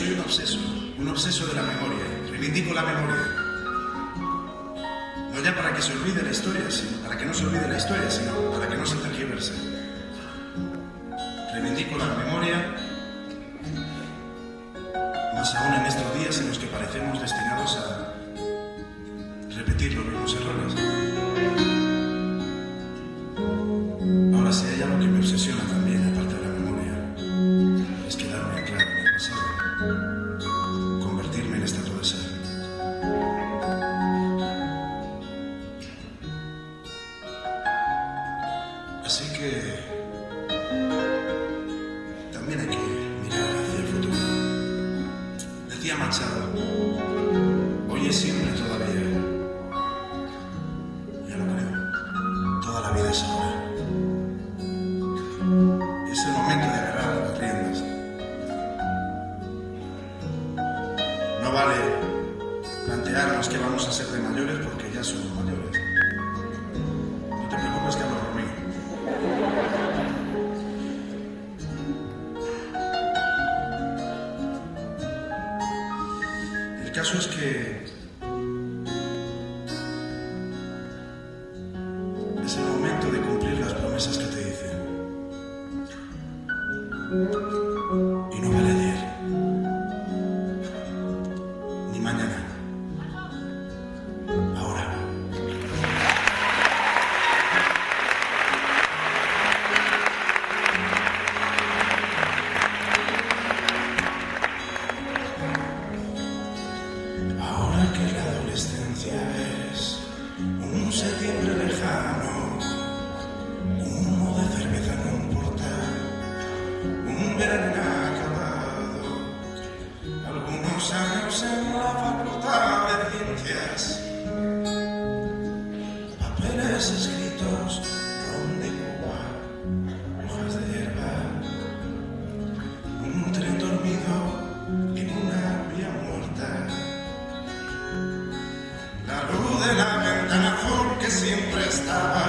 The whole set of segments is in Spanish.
soy un obseso. Un obseso de la memoria. Reivindico la memoria. No ya para que se olvide la historia, sino para que no se olvide la historia, sino para que no se tergiverse. Reivindico la memoria, más aún en estos días en los que parecemos destinados a repetir los mismos errores. Así que también hay que mirar hacia el futuro. Decía Machado, hoy es siempre todavía. Ya lo creo, toda la vida es ahora. Es el momento de agarrar las riendas. No vale plantearnos que vamos a ser de mayores porque ya somos mayores. El caso es que papeles escritos, ron de Cuba, hojas de hierba, un tren dormido en una vía muerta. La luz de la ventana que siempre estaba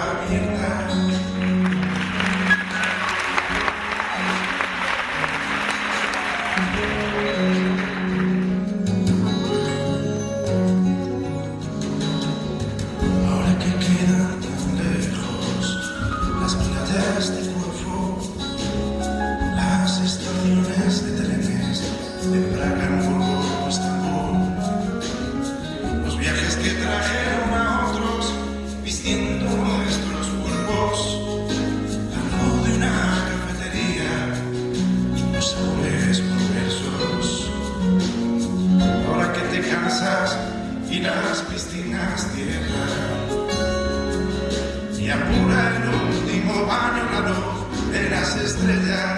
estrellas.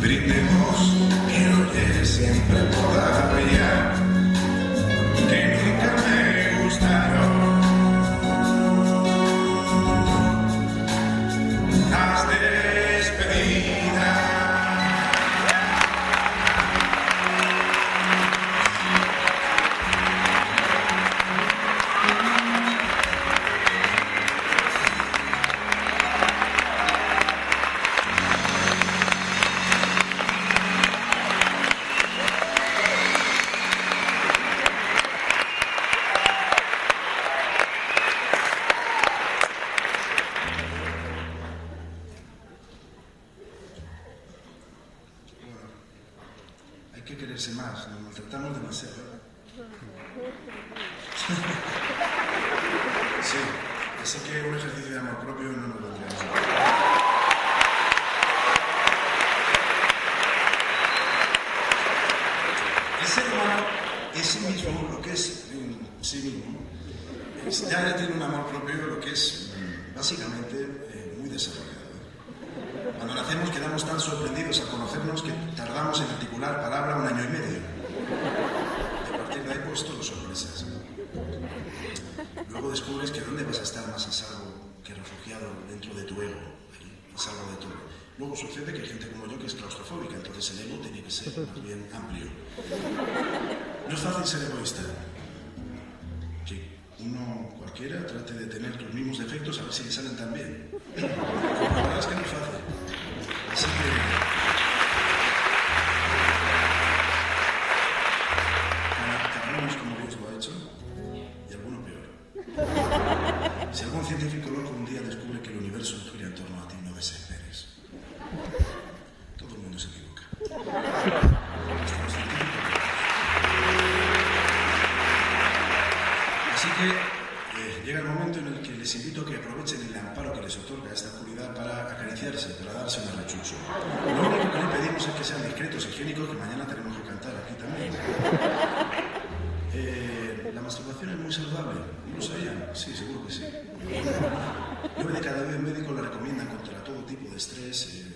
Brindemos que lo siempre por la vida, que nunca me gustaron. Quererse más, nos maltratamos demasiado. Sí, así que un ejercicio de amor propio no nos mal. El ser humano es sí mismo lo que es sí mismo. Es- Ya tiene un amor propio lo que es básicamente eh, muy desarrollado. Cuando nacemos quedamos tan sorprendidos al conocernos que tardamos en articular palabra un año y medio. Y a partir de ahí pues todo sorpresas. Descubres que dónde vas a estar más a salvo que refugiado dentro de tu ego, a salvo de todo. Luego sucede que hay gente como yo que es claustrofóbica, entonces el ego tiene que ser más bien amplio. No es fácil ser egoísta. Que uno cualquiera trate de tener los mismos defectos a ver si le salen tan bien. La verdad es que no es fácil. Así que. Si algún científico loco un día descubre que el universo gira en torno a ti, no desesperes. Todo el mundo se equivoca. Así que eh, llega el momento en el que les invito a que aprovechen el amparo que les otorga esta oscuridad para acariciarse, para darse un rechucho. Lo único que le pedimos es que sean discretos, higiénicos, que mañana tenemos que cantar aquí también. Eh, masturbación es muy saludable. ¿No lo sabían? Sí, seguro que sí. Nueve de cada diez médicos la recomiendan contra todo tipo de estrés. eh.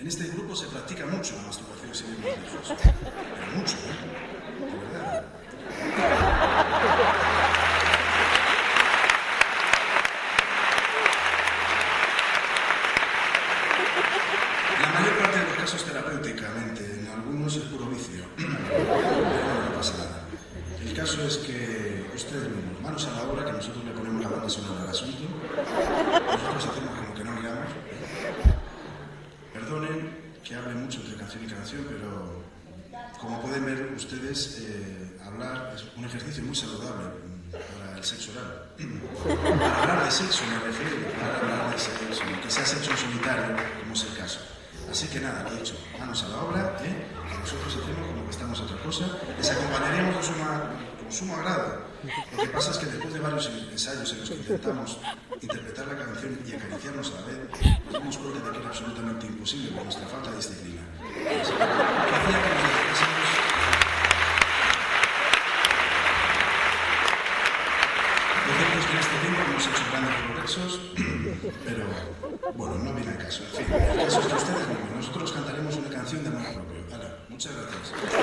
En este grupo se practica mucho la masturbación sin ir. Pero mucho, ¿eh? De verdad. La mayor parte de los casos terapéuticamente, en algunos es puro vicio. Pero bueno, no pasa nada. El caso es que ustedes mismos, manos a la obra, que nosotros le ponemos la banda sonora al asunto. Nosotros hacemos como que no miramos. Perdonen que hable mucho entre canción y canción, pero como pueden ver ustedes, eh, hablar es un ejercicio muy saludable para el sexo oral. Para hablar de sexo me refiero, para hablar de sexo, que sea sexo en solitario, como es el caso. Así que nada, lo dicho, manos a la obra, ¿eh? nosotros hacemos como que estamos a otra cosa, les acompañaremos con con sumo agrado. Lo que pasa es que después de varios ensayos en los que intentamos interpretar la canción y acariciarnos a la vez, nos dimos cuenta de que era absolutamente imposible por nuestra falta de disciplina. Así que, ¿qué hacía que nos dedicásemos Lo cierto es que en este tiempo hemos hecho grandes progresos, pero bueno, no viene al caso. En fin, el caso es que ustedes nosotros cantaremos una canción de amor propio. Muchas gracias.